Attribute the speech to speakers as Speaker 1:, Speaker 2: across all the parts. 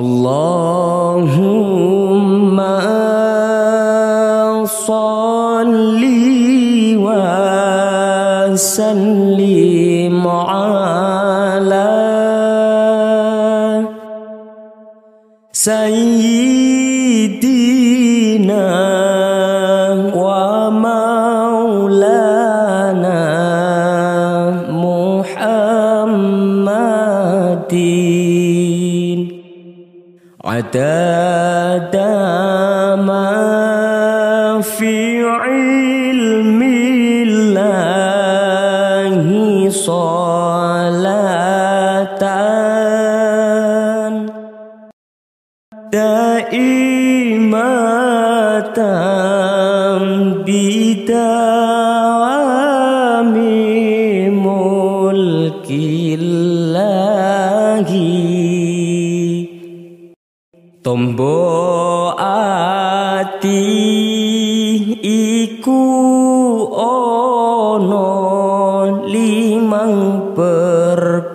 Speaker 1: اللهم صل وسلم على سيدي عدد ما في علم الله صلاة دائمة بدوام Tombo ati iku ono limang perkara.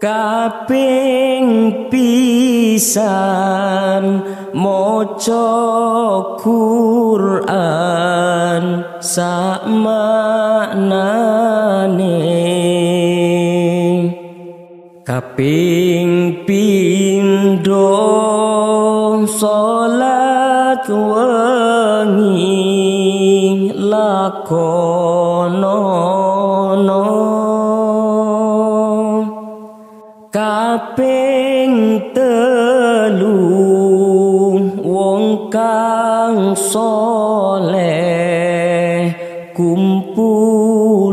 Speaker 1: Kaping pisan maca Quran sak kaping pindho salat wengi lakono kaping telu wong kang soleh kumpulono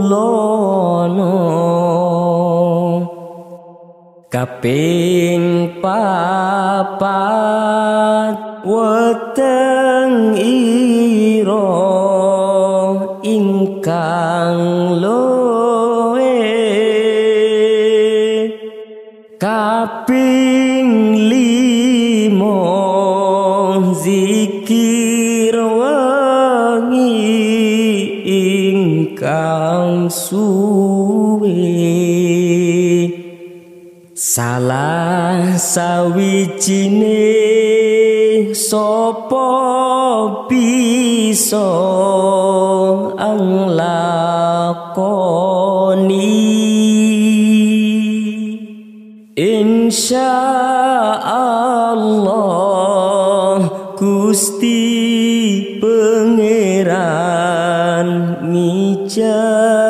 Speaker 1: kaping papat weteng ira ingkang loe. Kaping limo zikir wangi ingkang suwe salah sawijine sapa bisa anglakoni insya Allah Gusti pangeran mijar